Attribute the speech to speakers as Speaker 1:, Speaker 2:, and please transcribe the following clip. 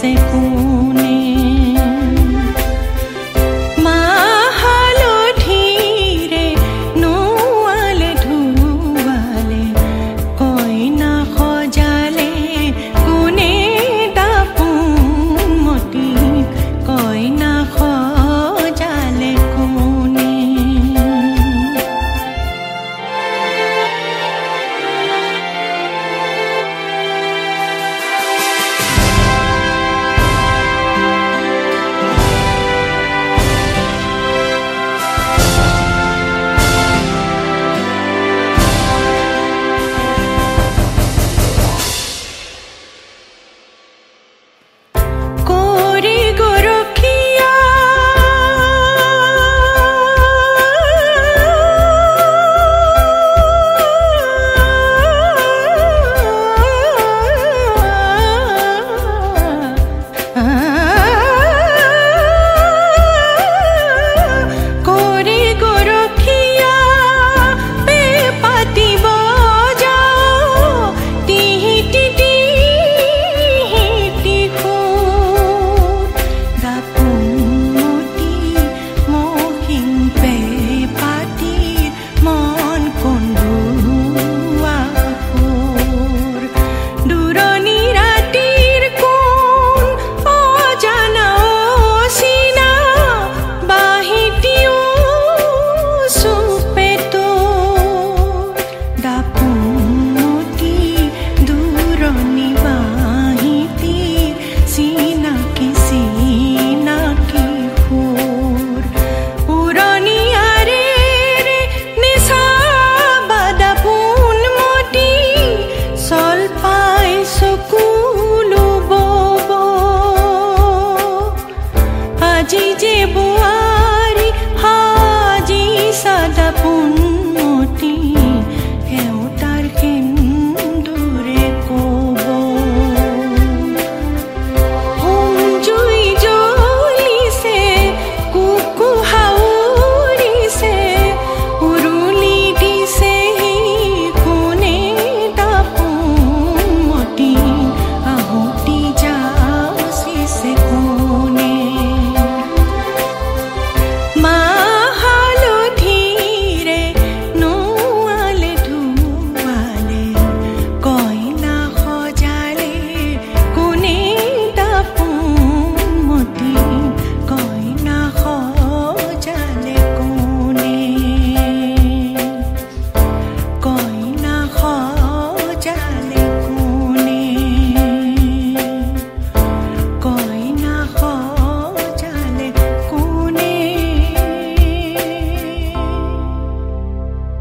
Speaker 1: seco সকলো বব আজি যে বোৱাৰী হাজি চাদা পোন